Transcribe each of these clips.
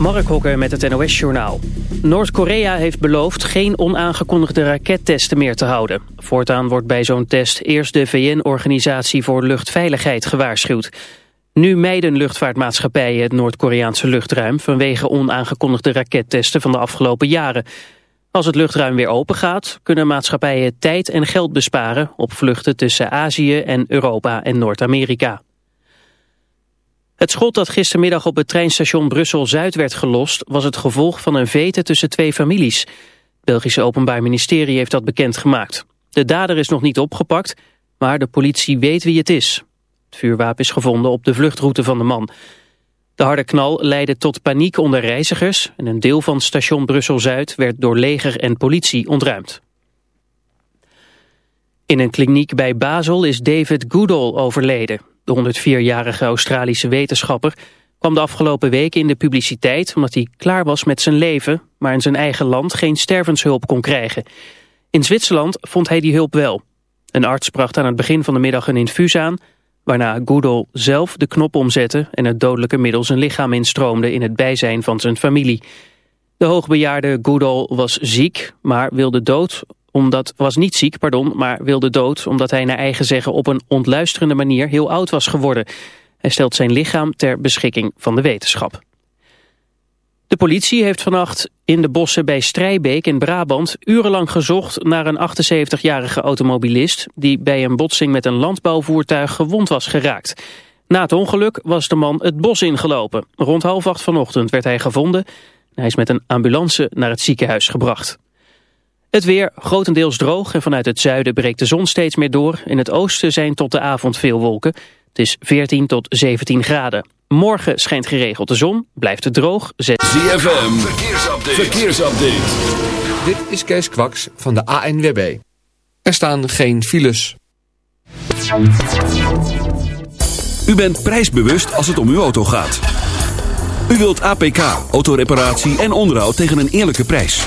Mark Hokker met het NOS Journaal. Noord-Korea heeft beloofd geen onaangekondigde rakettesten meer te houden. Voortaan wordt bij zo'n test eerst de VN-organisatie voor luchtveiligheid gewaarschuwd. Nu mijden luchtvaartmaatschappijen het Noord-Koreaanse luchtruim... vanwege onaangekondigde rakettesten van de afgelopen jaren. Als het luchtruim weer open gaat, kunnen maatschappijen tijd en geld besparen... op vluchten tussen Azië en Europa en Noord-Amerika. Het schot dat gistermiddag op het treinstation Brussel-Zuid werd gelost... was het gevolg van een vete tussen twee families. Het Belgische Openbaar Ministerie heeft dat bekendgemaakt. De dader is nog niet opgepakt, maar de politie weet wie het is. Het vuurwapen is gevonden op de vluchtroute van de man. De harde knal leidde tot paniek onder reizigers... en een deel van station Brussel-Zuid werd door leger en politie ontruimd. In een kliniek bij Basel is David Goodall overleden. De 104-jarige Australische wetenschapper kwam de afgelopen weken in de publiciteit omdat hij klaar was met zijn leven, maar in zijn eigen land geen stervenshulp kon krijgen. In Zwitserland vond hij die hulp wel. Een arts bracht aan het begin van de middag een infuus aan, waarna Goodall zelf de knop omzette en het dodelijke middel zijn lichaam instroomde in het bijzijn van zijn familie. De hoogbejaarde Goodall was ziek, maar wilde dood omdat, was niet ziek, pardon, maar wilde dood omdat hij naar eigen zeggen op een ontluisterende manier heel oud was geworden. Hij stelt zijn lichaam ter beschikking van de wetenschap. De politie heeft vannacht in de bossen bij Strijbeek in Brabant urenlang gezocht naar een 78-jarige automobilist die bij een botsing met een landbouwvoertuig gewond was geraakt. Na het ongeluk was de man het bos ingelopen. Rond half acht vanochtend werd hij gevonden. Hij is met een ambulance naar het ziekenhuis gebracht. Het weer grotendeels droog en vanuit het zuiden breekt de zon steeds meer door. In het oosten zijn tot de avond veel wolken. Het is 14 tot 17 graden. Morgen schijnt geregeld de zon, blijft het droog. ZFM, verkeersupdate. verkeersupdate. Dit is Kees Kwaks van de ANWB. Er staan geen files. U bent prijsbewust als het om uw auto gaat. U wilt APK, autoreparatie en onderhoud tegen een eerlijke prijs.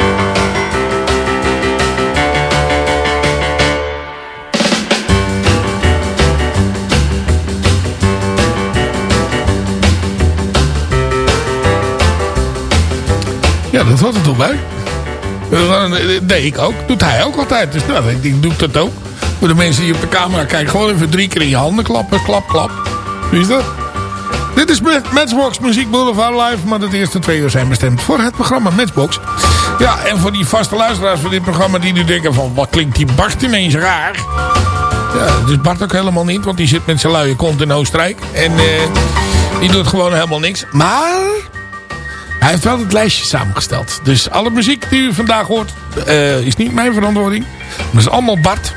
Ja, dat hoort er toch bij. Nee, ik ook. Doet hij ook altijd. Dus nou, ik doe dat ook. Voor de mensen die op de camera kijken. Gewoon even drie keer in je handen klappen. Klap, klap. Wie is dat? Dit is Ma- Matchbox Muziek Boulevard Live. Maar de eerste twee uur zijn bestemd voor het programma Matchbox. Ja, en voor die vaste luisteraars van dit programma. Die nu denken van, wat klinkt die Bart ineens raar. Ja, dus Bart ook helemaal niet. Want die zit met zijn luie kont in Oostenrijk. En eh, die doet gewoon helemaal niks. Maar... Hij heeft wel het lijstje samengesteld. Dus alle muziek die u vandaag hoort eh, is niet mijn verantwoording. Maar is allemaal Bart.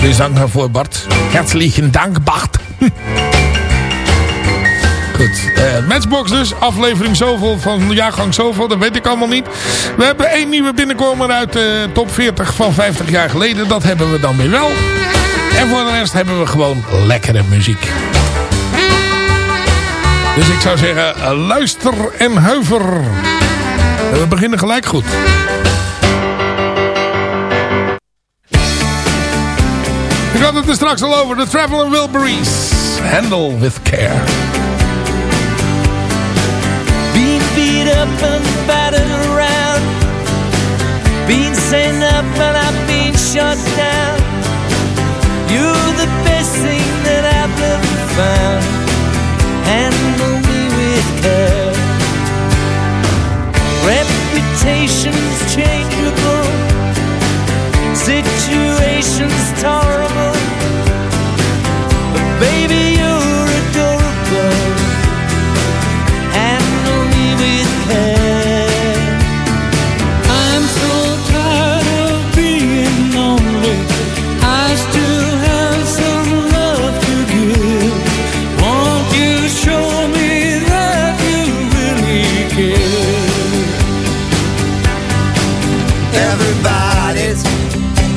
Dus dank daarvoor Bart. Herzlichen dank Bart. Goed. eh, Matchbox dus. Aflevering zoveel van jaargang zoveel. Dat weet ik allemaal niet. We hebben één nieuwe binnenkomer uit de top 40 van 50 jaar geleden. Dat hebben we dan weer wel. En voor de rest hebben we gewoon lekkere muziek. Dus ik zou zeggen, eh, luister en huiver. En we beginnen gelijk goed. Ik had het er straks al over. De Traveling Wilburys. Handle with care. Being beat up and battered around Being sent up and I've been shut down You're the best thing that I've ever found and only with care. Reputations changeable, situations terrible.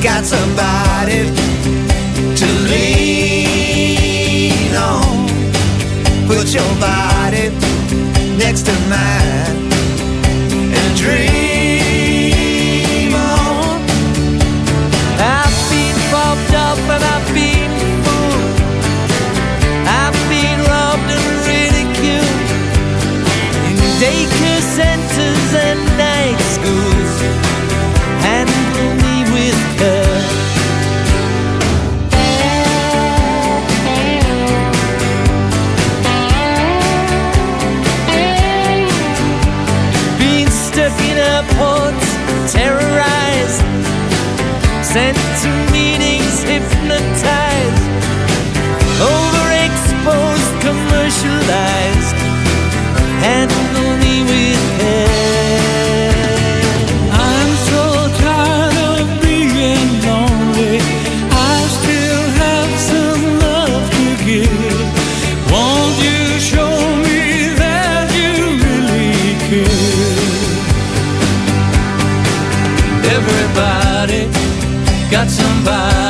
got somebody to lean on. Put your body next to mine and dream. Sent to meetings hypnotized bye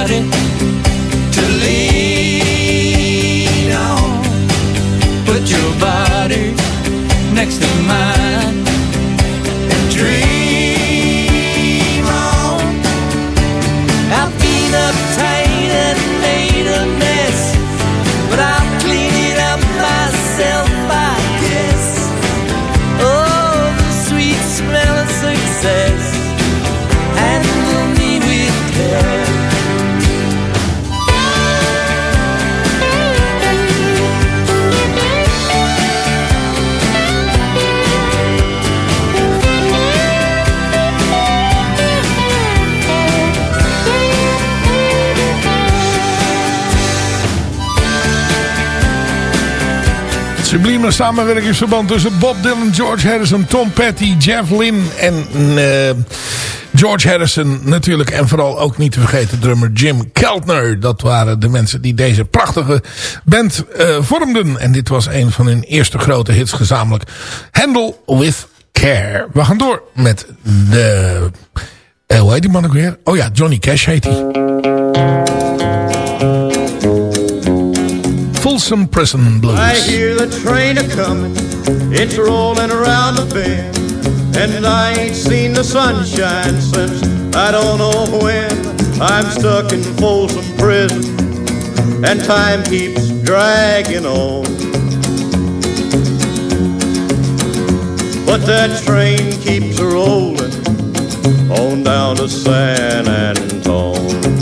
Sublieme samenwerkingsverband tussen Bob Dylan, George Harrison, Tom Petty, Jeff Lynne en eh, George Harrison natuurlijk. En vooral ook niet te vergeten drummer Jim Keltner. Dat waren de mensen die deze prachtige band eh, vormden. En dit was een van hun eerste grote hits gezamenlijk. Handle with Care. We gaan door met de... eh, hoe heet die man ook weer? Oh ja, Johnny Cash heet hij. Folsom Prison Blues. I hear the train a comin', it's rollin' around the bend. And I ain't seen the sunshine since I don't know when. I'm stuck in Folsom Prison, and time keeps dragging on. But that train keeps rollin' on down to San Antone.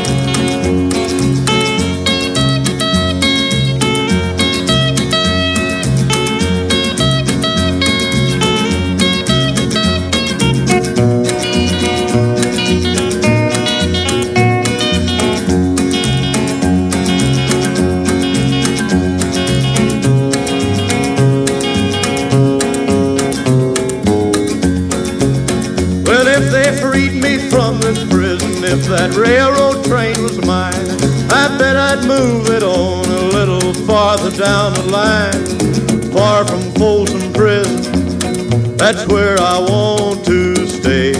that's where I want to stay.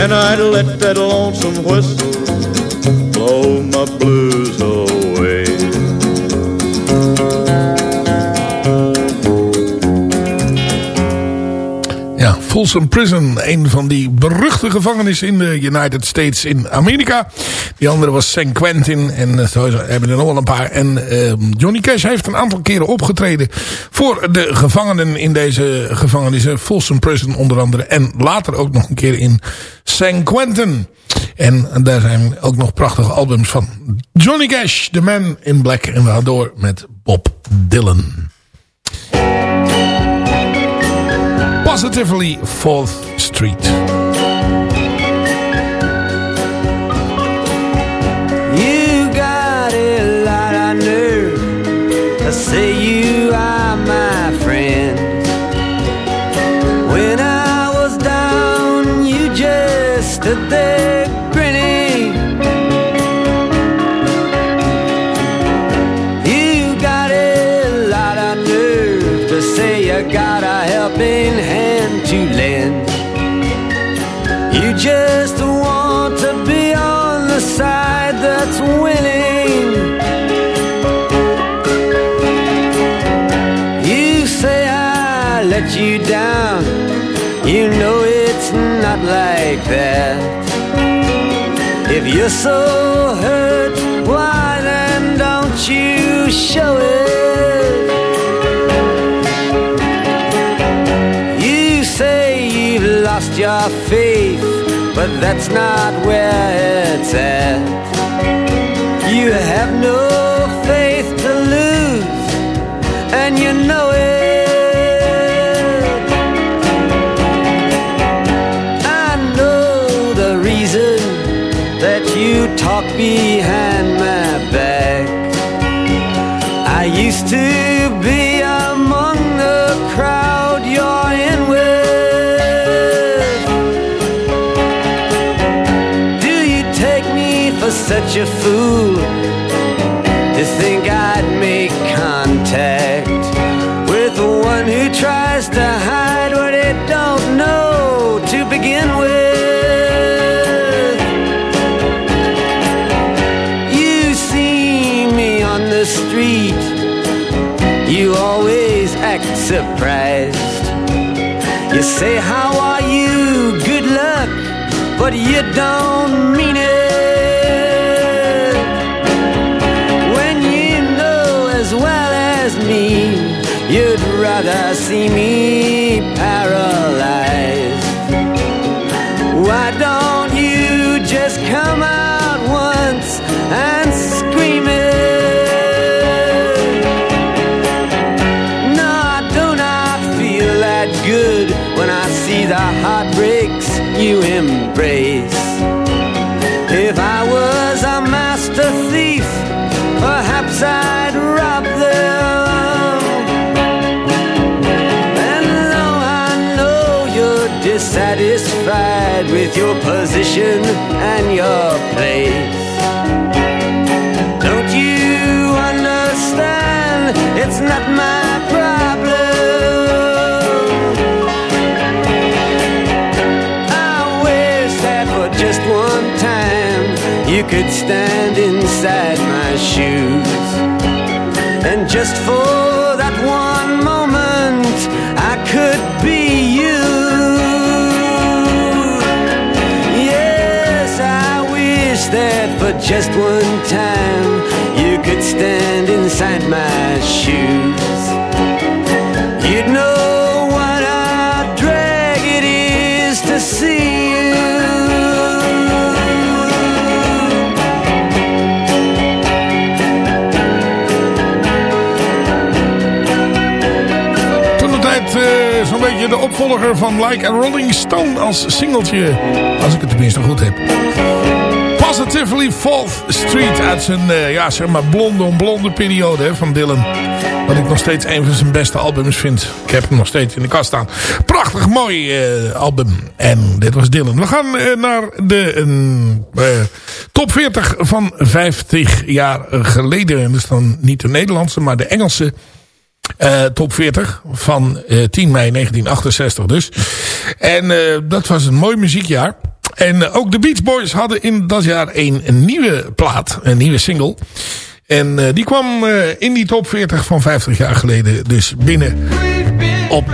And I'd let that lonesome whistle blow my blues away. Ja, Folsom Prison, een van die beruchte gevangenissen in de United States in Amerika. Die andere was San Quentin. En uh, zo hebben er nog wel een paar. En uh, Johnny Cash heeft een aantal keren opgetreden voor de gevangenen in deze gevangenissen. Folsom Prison onder andere. En later ook nog een keer in San Quentin. En daar zijn ook nog prachtige albums van Johnny Cash, The Man in Black. En we gaan door met Bob Dylan. Positively 4th Street. Just want to be on the side that's winning. You say I let you down. You know it's not like that. If you're so hurt, why then don't you show it? You say you've lost your faith, but that's not where it's at. You have no a fool to think I'd make contact with the one who tries to hide what it don't know to begin with? You see me on the street, you always act surprised. You say, How are you? Good luck, but you don't mean it. Me with your position and your place, don't you understand? It's not my problem. I wish that for just one time you could stand inside my shoes. And just for that one moment, I could just one time you could stand inside my shoes. You'd know what a drag it is to see you. Toen de tijd eh, zo'n beetje de opvolger van Like a Rolling Stone als singeltje. Als ik het tenminste goed heb. Positively Fourth Street uit zijn eh, ja, zeg maar blonde on blonde periode hè, van Dylan. Wat ik nog steeds een van zijn beste albums vind. Ik heb hem nog steeds in de kast staan. Prachtig mooi eh, album. En dit was Dylan. We gaan eh, naar de top 40 van 50 jaar geleden. En dat is dan niet de Nederlandse, maar de Engelse top 40 van eh, 10 mei 1968 dus. En dat was een mooi muziekjaar. En eh, ook de Beach Boys hadden in dat jaar een, nieuwe plaat, een nieuwe single. En eh, die kwam eh, in die top 40 van 50 jaar geleden dus binnen op...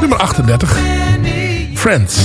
Nummer 38. Friends.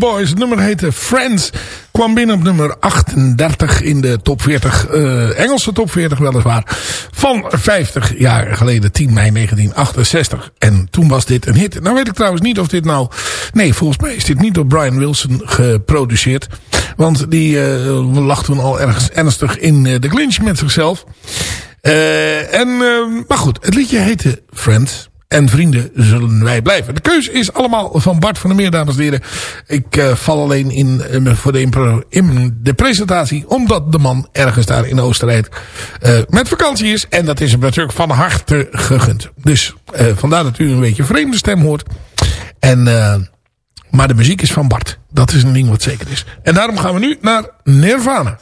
Boys. Het nummer heette Friends. Kwam binnen op nummer 38 in de top 40. eh, Engelse top 40 weliswaar. Van 50 jaar geleden, 10 mei 1968. En toen was dit een hit. Nou weet ik trouwens niet of dit nou... Nee, volgens mij is dit niet door Brian Wilson geproduceerd. Want die eh, lag toen al ergens ernstig in eh, de clinch met zichzelf. En, maar goed, het liedje heette Friends. En vrienden zullen wij blijven. De keuze is allemaal van Bart van der Meer, dames en heren. Ik eh, val alleen in, eh, voor de, in de presentatie. Omdat de man ergens daar in Oostenrijk eh, met vakantie is. En dat is hem natuurlijk van harte gegund. Dus vandaar dat u een beetje vreemde stem hoort. En, maar de muziek is van Bart. Dat is een ding wat zeker is. En daarom gaan we nu naar Nirvana.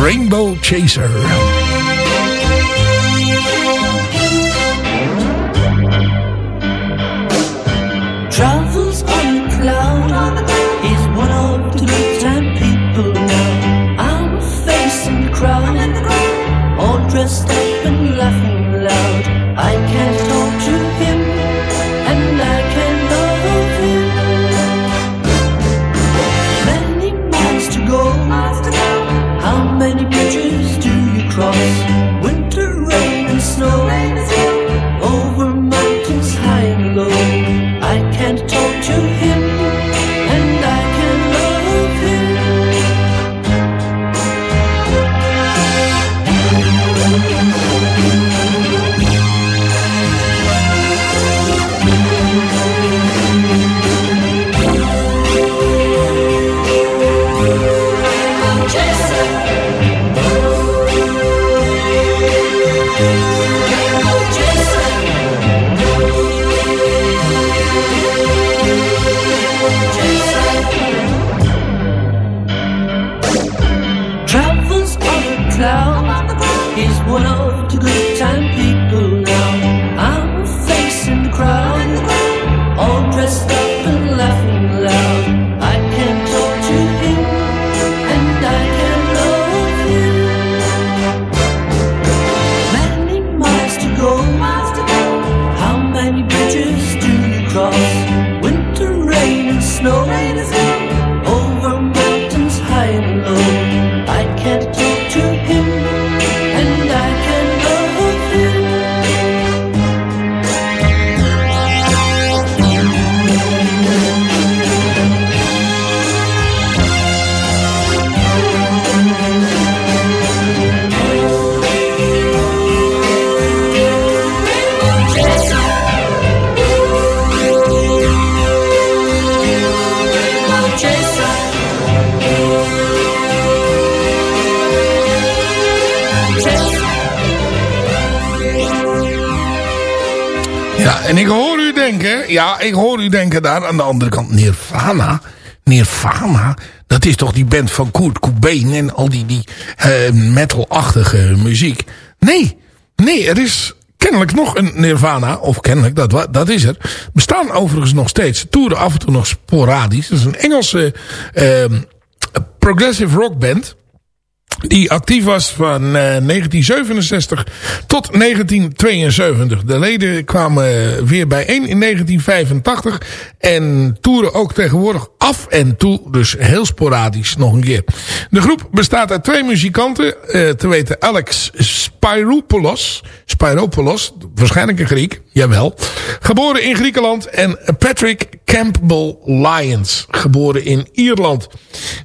Rainbow Chaser. Travels on a cloud is one of the time people know. I'm a face in the crowd, all dressed up and laughing It's hoor u denken daar aan de andere kant, Nirvana, Nirvana, dat is toch die band van Kurt Cobain en al die, die uh, metalachtige muziek. Nee, nee, er is kennelijk nog een Nirvana, of kennelijk, dat, dat is er. Bestaan overigens nog steeds, toeren af en toe nog sporadisch. Dat is een Engelse uh, progressive rock band die actief was van uh, 1967 tot 1972. De leden kwamen weer bijeen in 1985 en toeren ook tegenwoordig af en toe, dus heel sporadisch nog een keer. De groep bestaat uit twee muzikanten, uh, te weten Alex Spyropoulos, Spyropoulos, waarschijnlijk een Griek, jawel, geboren in Griekenland en Patrick Campbell Lyons, geboren in Ierland,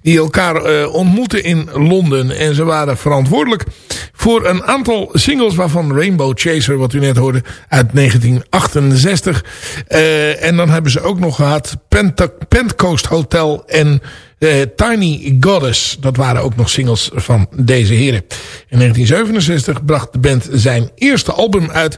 die elkaar uh, ontmoeten in Londen en ze waren verantwoordelijk voor een aantal singles waarvan Rainbow Chaser, wat u net hoorde, uit 1968. Uh, en dan hebben ze ook nog gehad Penta Pentcoast Hotel en uh, Tiny Goddess. Dat waren ook nog singles van deze heren. In 1967 bracht de band zijn eerste album uit.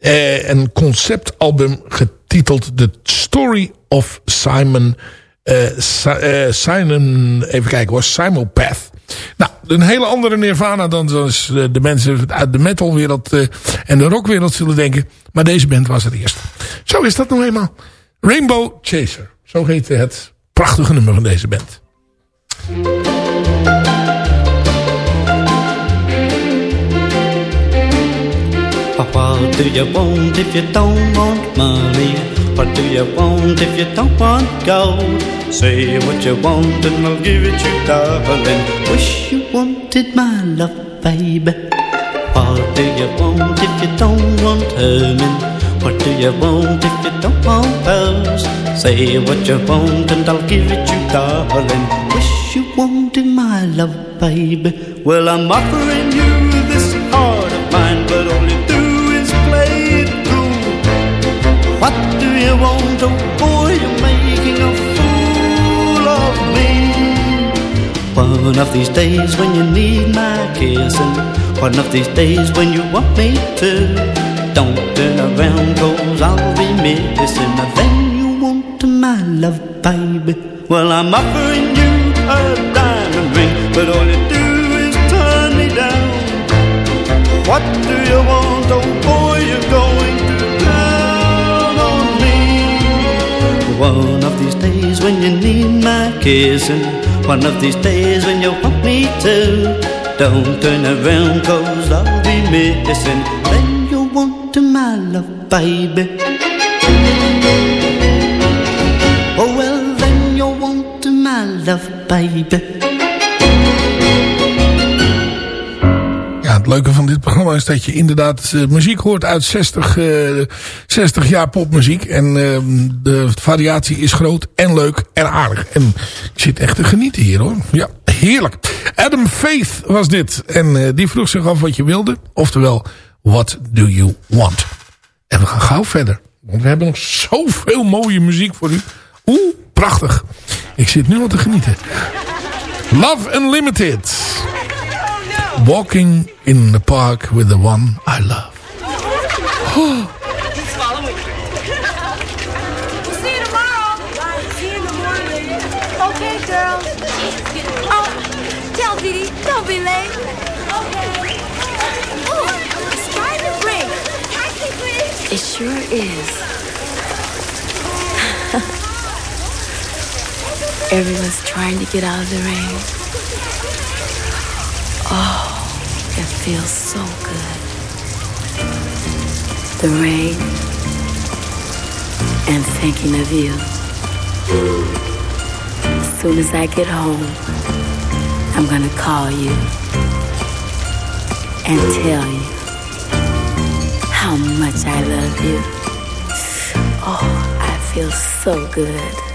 Uh, een conceptalbum getiteld The Story of Simon... Uh, Simon, even kijken hoor, Simopath. Nou, een hele andere Nirvana dan zoals de mensen uit de metalwereld en de rockwereld zullen denken. Maar deze band was het eerst. Zo is dat nou eenmaal. Rainbow Chaser. Zo heet het prachtige nummer van deze band. What do you want if you don't want money? What do you want if you don't want gold? Say what you want and I'll give it you, darling. Wish you wanted my love, baby. What do you want if you don't want Herman? What do you want if you don't want pearls? Say what you want and I'll give it you, darling. Wish you wanted my love, baby. Well, I'm offering you this heart of mine, but all you do is play it cool. What do you want, oh boy? You're making a fool of me. One of these days when you need my kissing, one of these days when you want me to. Don't turn around, cause I'll be missing. Then you want my love, baby. Well, I'm offering you a diamond ring, but all you do is turn me down. What do you want, oh boy? You're going to down on me. One of these days when you need my kissing, one of these days when you want me to. Don't turn around, cause I'll be missing. Want my love, baby. Oh, well, then you want my love, baby. Ja, het leuke van dit programma is dat je inderdaad uh, muziek hoort uit 60, uh, 60 jaar popmuziek. En uh, de variatie is groot en leuk en aardig. En ik zit echt te genieten hier hoor. Ja, heerlijk. Adam Faith was dit. En uh, die vroeg zich af wat je wilde. Oftewel, what do you want? En we gaan gauw verder. Want we hebben nog zoveel mooie muziek voor u. Oeh, prachtig. Ik zit nu al te genieten. Love Unlimited. Walking in the park with the one I love. Oh. We'll see you sure is. Everyone's trying to get out of the rain. Oh, it feels so good. The rain and thinking of you. As soon as I get home, I'm gonna call you and tell you how much I love you. Oh, I feel so good.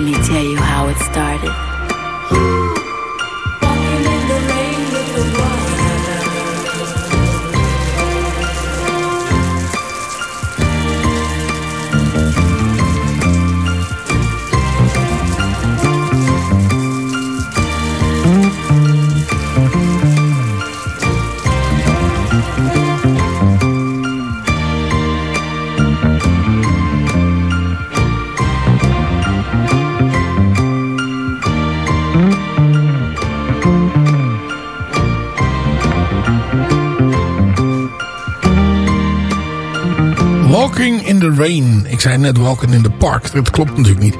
Me tell you how it in the Rain. Ik zei net Walking in the Park. Dat klopt natuurlijk niet.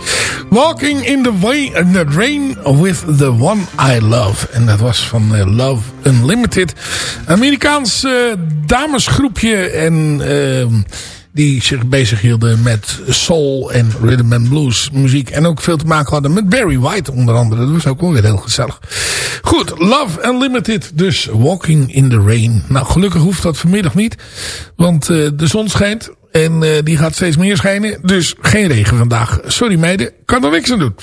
Walking in the, Rain with the One I Love. En dat was van eh, Love Unlimited. Amerikaans eh, damesgroepje. En ehm, die zich bezighielden met soul en rhythm and blues muziek. En ook veel te maken hadden met Barry White onder andere. Dat was ook wel weer heel gezellig. Goed, Love Unlimited. Dus Walking in the Rain. Nou, gelukkig hoeft dat vanmiddag niet. Want eh, de zon schijnt. En eh, die gaat steeds meer schijnen. Dus geen regen vandaag. Sorry meiden, kan er niks aan doen.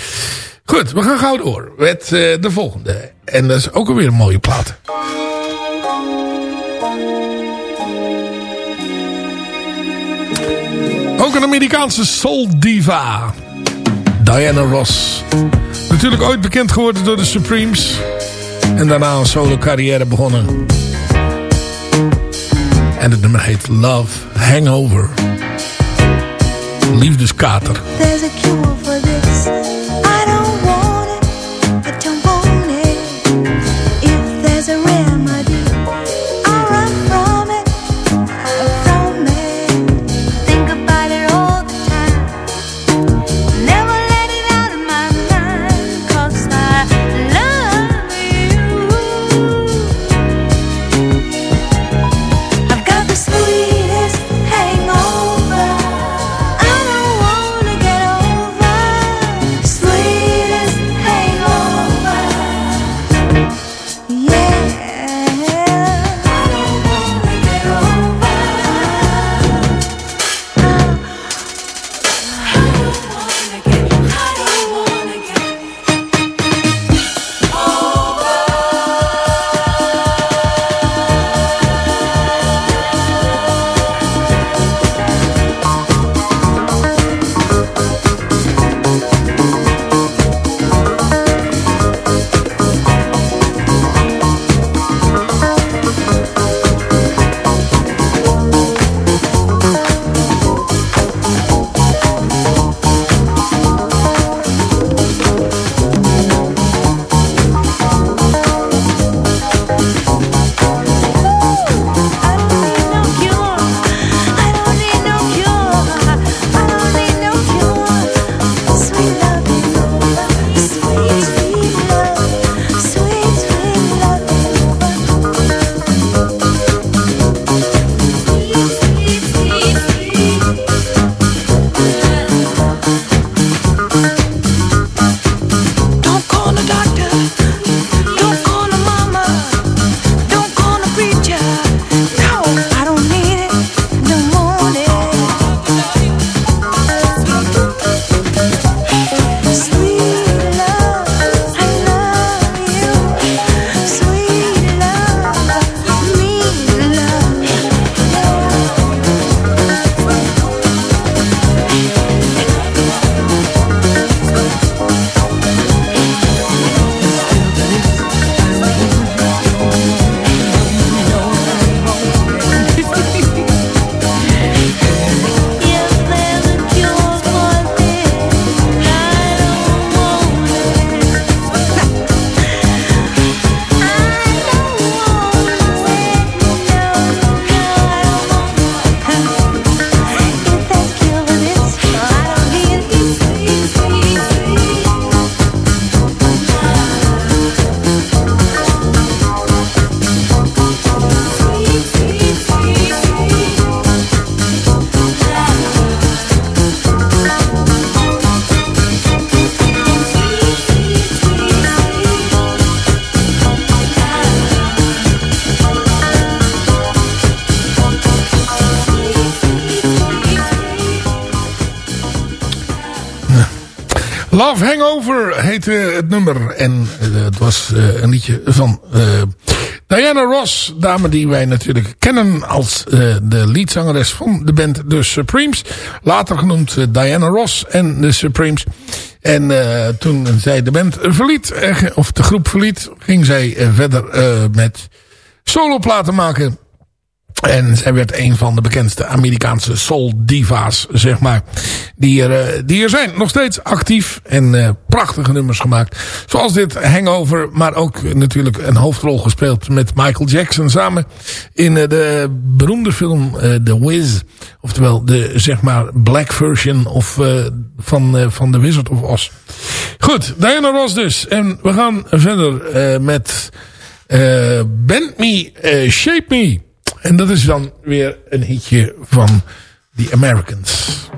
Goed, we gaan gauw door met eh, de volgende. En dat is ook alweer een mooie plaat. Ook een Amerikaanse soul diva. Diana Ross. Natuurlijk ooit bekend geworden door de Supremes. En daarna een solo carrière begonnen. En het nummer heet Love Hangover. Liefdeskater. Love Hangover heette het nummer. En eh, het was eh, een liedje van eh, Diana Ross. Dame die wij natuurlijk kennen als eh, de leadzangeres van de band The Supremes. Later genoemd eh, Diana Ross en The Supremes. En eh, toen zij de band verliet, eh, of de groep verliet, ging zij eh, verder eh, met soloplaten maken. En zij werd een van de bekendste Amerikaanse soul diva's, zeg maar. Die er, eh, die er zijn. Nog steeds actief en eh, prachtige nummers gemaakt. Zoals dit Hangover, maar ook natuurlijk een hoofdrol gespeeld met Michael Jackson samen. In eh, de beroemde film The Wiz. Oftewel de, zeg maar, black version of, van, van The Wizard of Oz. Goed, Diana Ross dus. En we gaan verder met Bend Me, Shape Me. En dat is dan weer een hitje van The Americans.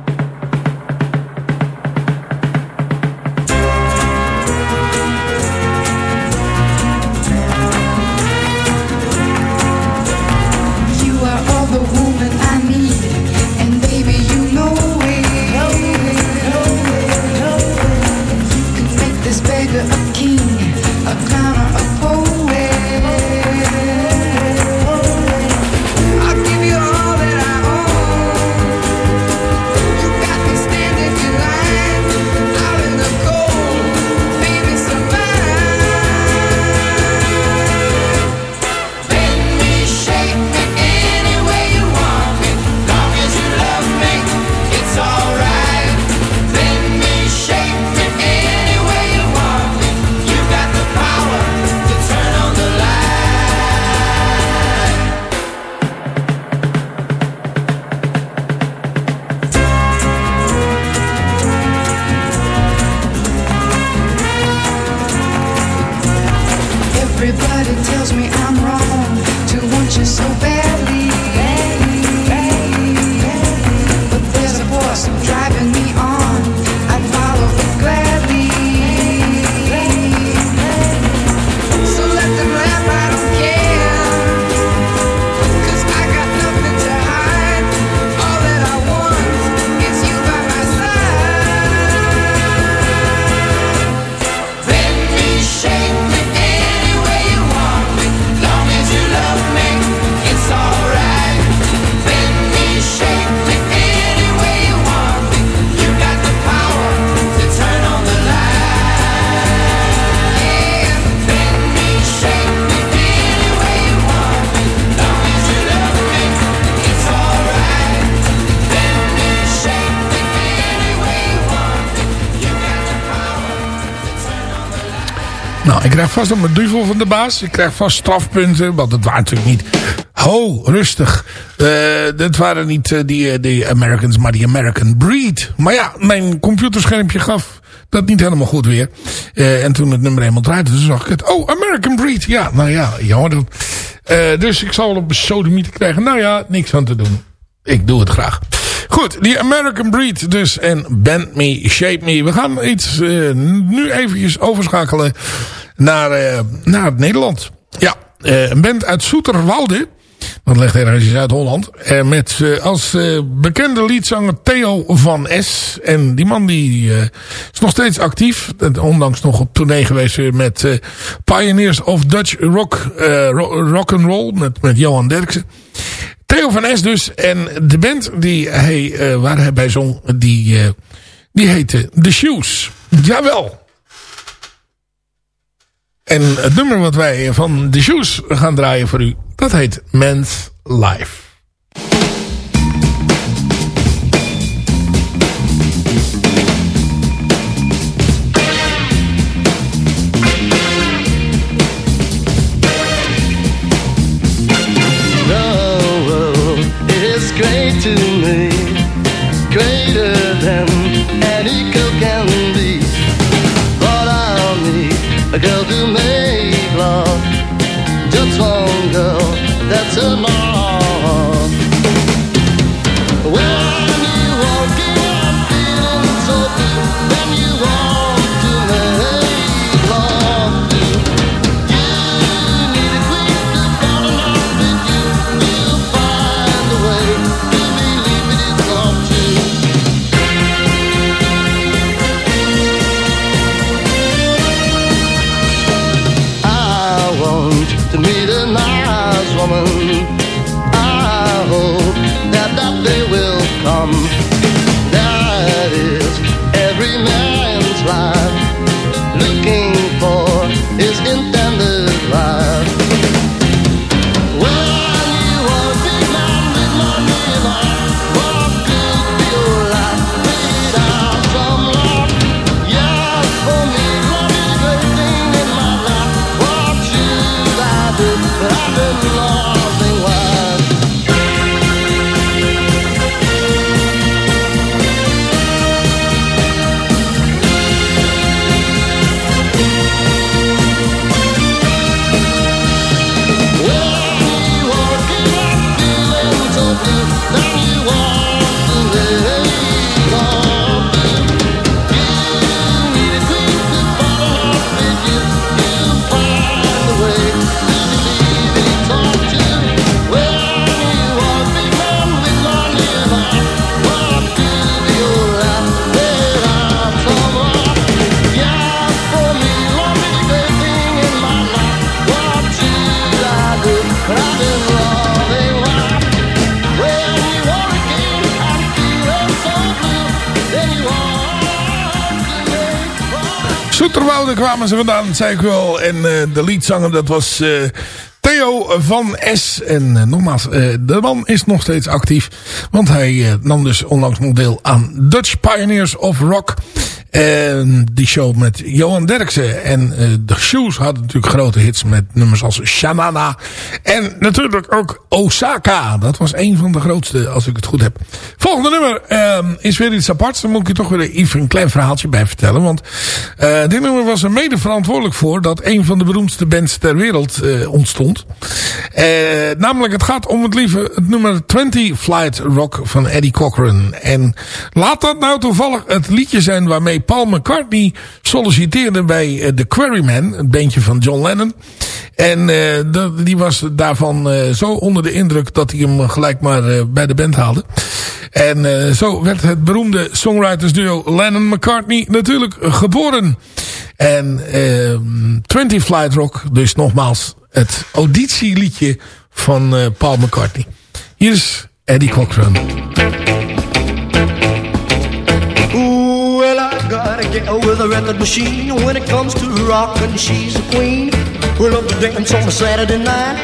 Vast op mijn duvel van de baas. Ik krijg vast strafpunten, want het waren natuurlijk niet... Ho, rustig. Eh dat waren niet eh, die, eh, die Americans, maar die American Breed. Maar ja, mijn computerschermpje gaf dat niet helemaal goed weer. En toen het nummer eenmaal draaide, toen zag ik het. Oh, American Breed. Ja, nou ja, jammer. dat. Eh, dus ik zal wel op sodemiet krijgen. Nou ja, niks aan te doen. Ik doe het graag. Goed, die American Breed dus. En Bend Me, Shape Me. We gaan iets nu eventjes overschakelen naar, eh, naar Nederland. Ja, eh, een band uit Soeterwoude. Dat ligt ergens in Zuid-Holland. Eh, met als bekende liedzanger Theo van S. En die man die is nog steeds actief. Ondanks nog op tournee geweest weer met Pioneers of Dutch Rock, ro rock and Roll. Met, met Johan Derksen. Theo van S dus. En de band die hij, waar hij bij zong, die, die heette The Shoes. Jawel. En het nummer wat wij van The Shoes gaan draaien voor u, dat heet Man's Life. Kwamen ze vandaan, dat zei ik wel. En eh, de liedzanger, dat was eh, Theo van S. En eh, nogmaals, de man is nog steeds actief. Want hij nam dus onlangs nog deel aan Dutch Pioneers of Rock. Die show met Johan Derksen. En eh, de Shoes hadden natuurlijk grote hits met nummers als Shanana. En natuurlijk ook Osaka. Dat was een van de grootste, als ik het goed heb. Volgende nummer eh, is weer iets aparts. Daar moet ik je toch weer even een klein verhaaltje bij vertellen. Want eh, dit nummer was er mede verantwoordelijk voor... dat een van de beroemdste bands ter wereld eh, ontstond. Eh, namelijk, het gaat om het lieve het nummer 20 Flight Rock van Eddie Cochran. En laat dat nou toevallig het liedje zijn waarmee Paul McCartney solliciteerde bij eh, The Quarrymen, het bandje van John Lennon. En eh, die was daarvan eh, zo onder de indruk dat hij hem gelijk maar bij de band haalde. En zo werd het beroemde songwriters duo Lennon-McCartney natuurlijk geboren. En eh 20 Flight Rock, dus nogmaals het auditieliedje van Paul McCartney. Hier is Eddie Cochran. Get with a record machine. When it comes to rockin', she's a queen. We love to dance on a Saturday night.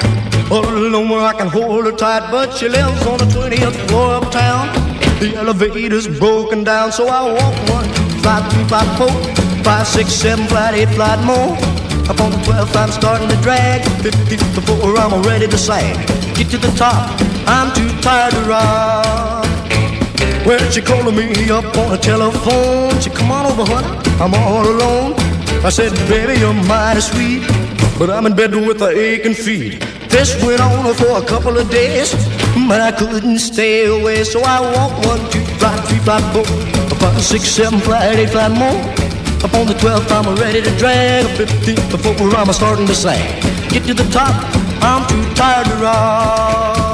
All alone where I can hold her tight, but she lives on the 20th floor of town. The elevator's broken down, so I walk one, flight flight four, five, six, seven, flight eight, flight more. Up on the 12th, I'm starting to drag. 15th before I'm ready to sag. Get to the top, I'm too tired to rock. Well, she calling me up on the telephone. She come on over, honey, I'm all alone. I said, baby, you're mighty sweet, but I'm in bed with a aching feet. This went on for a couple of days, but I couldn't stay away. So I walked one, two, flight, three, flight, four, five, six, seven, flight, eight, flight more. Up on the 12th, I'm ready to drag. 15th, before I'm starting to sing. Get to the top, I'm too tired to rock.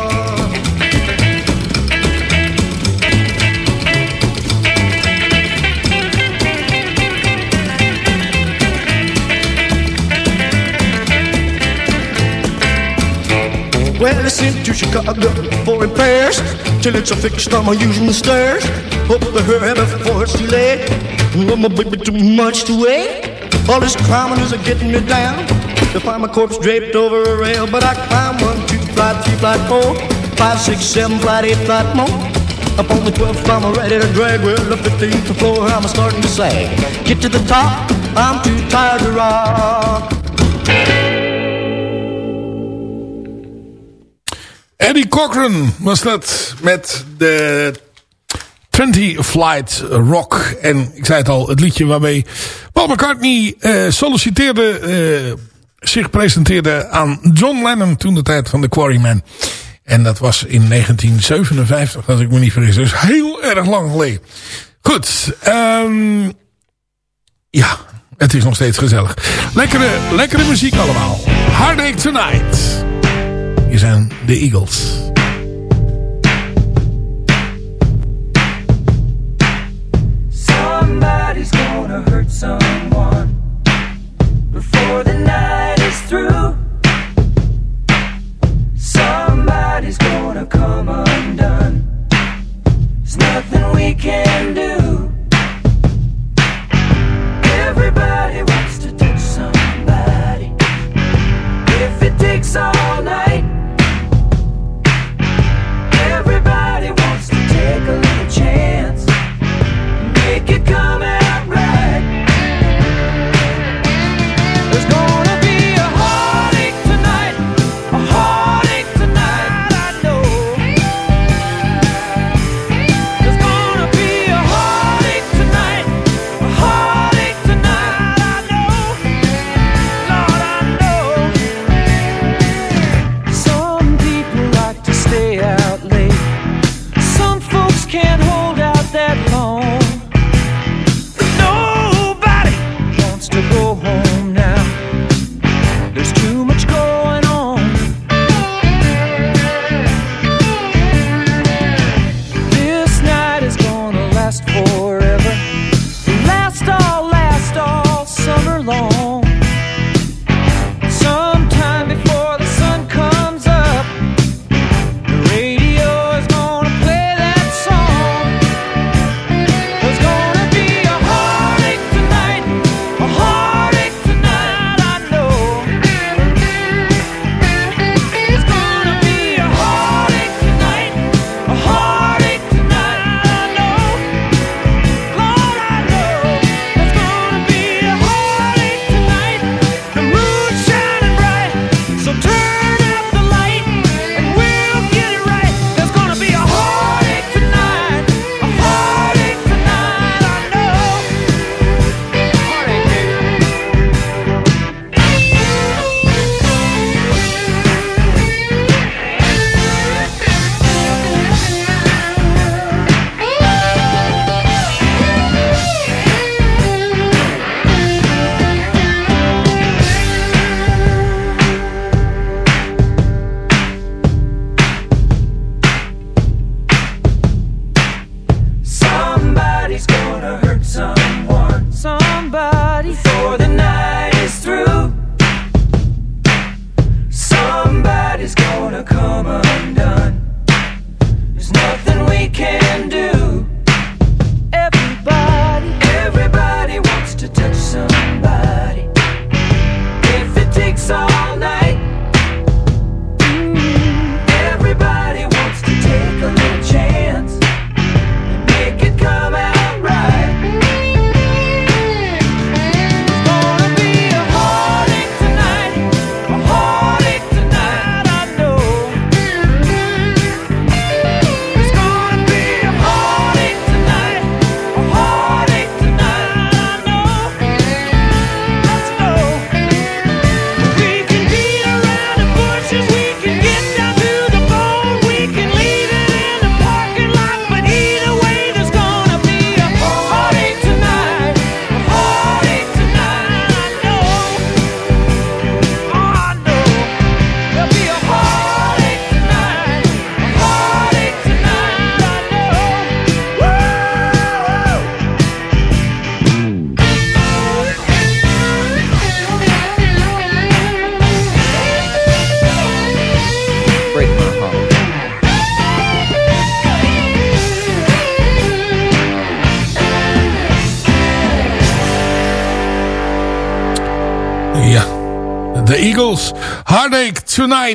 Well, I sent to Chicago for repairs. Till it's a fixed, I'm using the stairs. Hope to hurry before it's too late Oh, my baby, too much to wait All this climbing is getting me down. To find my corpse draped over a rail. But I climb one, two, flight, three, flight, four. Five, six, seven, flight, eight, flight more. Up on the 12th, I'm ready to drag. Well, the 15th floor, I'm starting to sag. Get to the top, I'm too tired to rock Eddie Cochran was dat met de 20 Flight Rock. En ik zei het al, het liedje waarmee Paul McCartney eh, solliciteerde, eh, zich presenteerde aan John Lennon toen de tijd van de Quarrymen. En dat was in 1957, als ik me niet vergis. Dus heel erg lang geleden. Goed, ehm, ja, het is nog steeds gezellig. Lekkere, lekkere muziek allemaal. Heartache Tonight. Je zijn de Eagles. Somebody's gonna hurt someone Before the night is through. Somebody's gonna come undone. There's nothing we can do.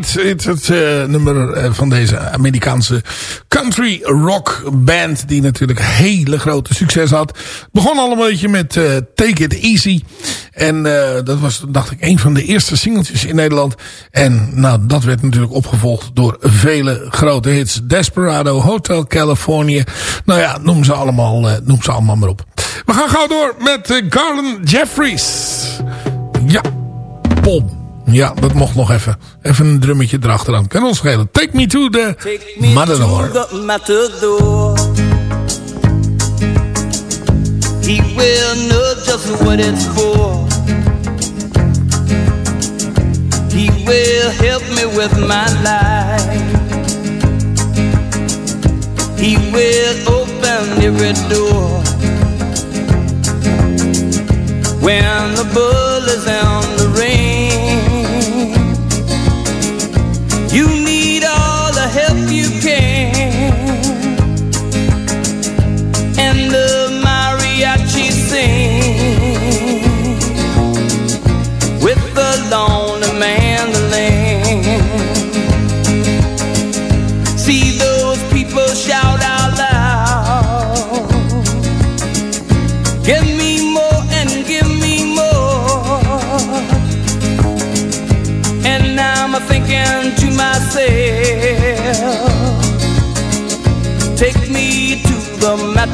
Het, het nummer eh, van deze Amerikaanse country rock band. Die natuurlijk hele grote succes had. Begon al een beetje met eh, Take It Easy. En dat was, dacht ik, een van de eerste singeltjes in Nederland. En nou, dat werd natuurlijk opgevolgd door vele grote hits. Desperado, Hotel California. Nou ja, noem ze allemaal, noem ze allemaal maar op. We gaan gauw door met Garland Jeffries. Ja, bom. Ja, dat mocht nog even. Even een drummetje erachteraan. Kan ons schelen. Take me to the Take Matador. He will know just what it's for. He will help me with my life. He will open every door. When the bull is on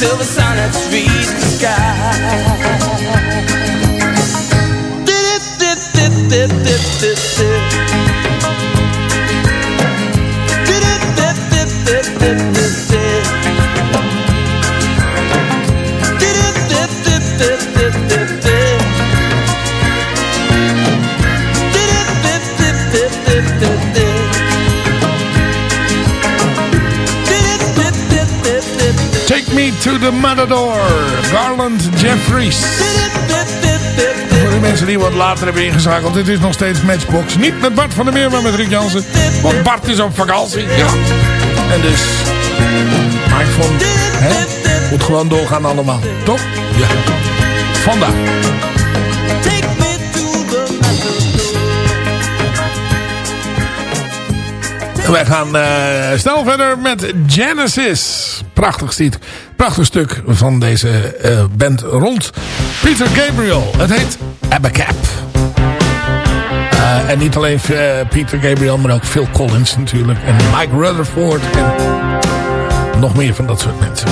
Silver sonnets reach the sky. To the Matador. Garland Jeffries. Voor de mensen die wat later hebben ingeschakeld. Dit is nog steeds Matchbox. Niet met Bart van der Meer, maar met Rick Jansen. Want Bart is op vakantie. Ja. En dus... Maar ik vond... Hè, moet gewoon doorgaan allemaal. Toch? Ja. Vandaar. En wij gaan eh, snel verder met Genesis. Prachtig, stuk, prachtig stuk van deze eh, band rond Peter Gabriel. Het heet Abacab. Eh, en niet alleen eh, Peter Gabriel, maar ook Phil Collins natuurlijk. En Mike Rutherford. En nog meer van dat soort mensen.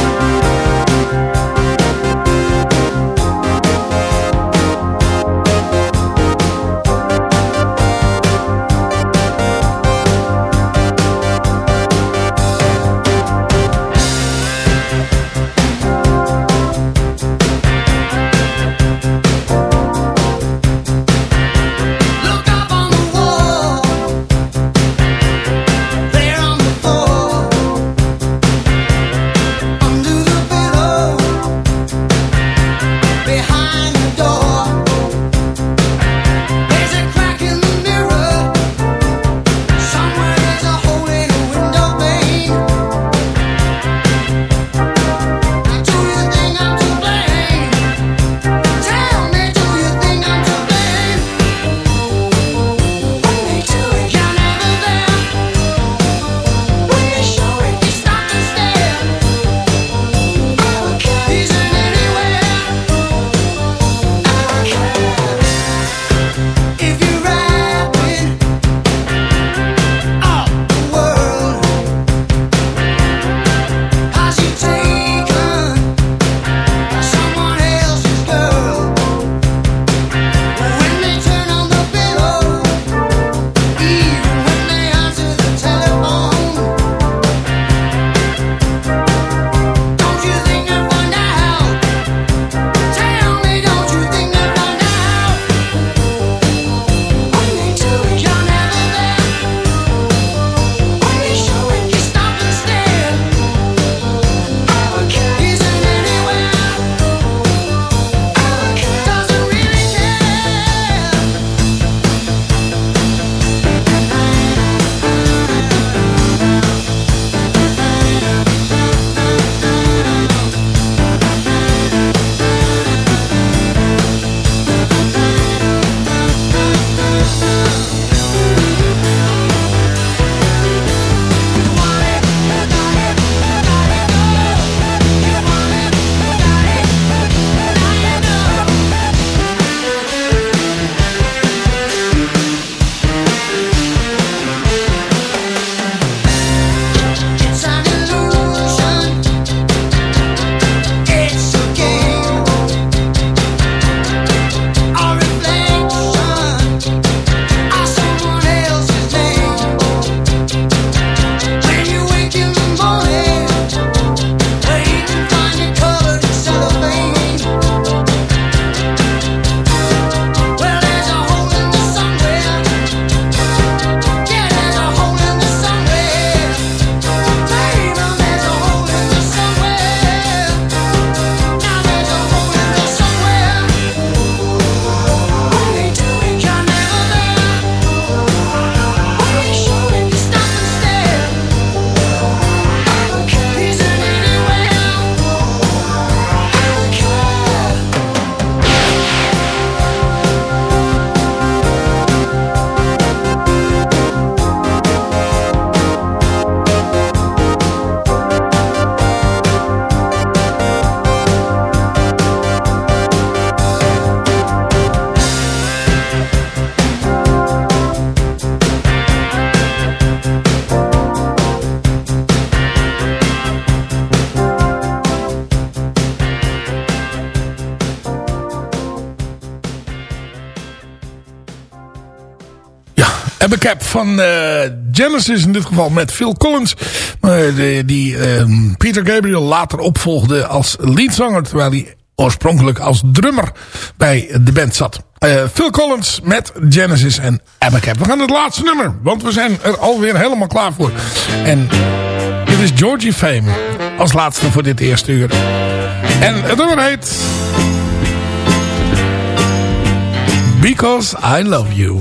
Abercap van eh, Genesis, in dit geval met Phil Collins. de- die ehm, Peter Gabriel later opvolgde als leadzanger. Terwijl hij oorspronkelijk als drummer bij de band zat. Eh, Phil Collins met Genesis en Abercap. We gaan het laatste nummer, want we zijn er alweer helemaal klaar voor. En dit is Georgie Fame als laatste voor dit eerste uur. En het nummer heet... Because I Love You.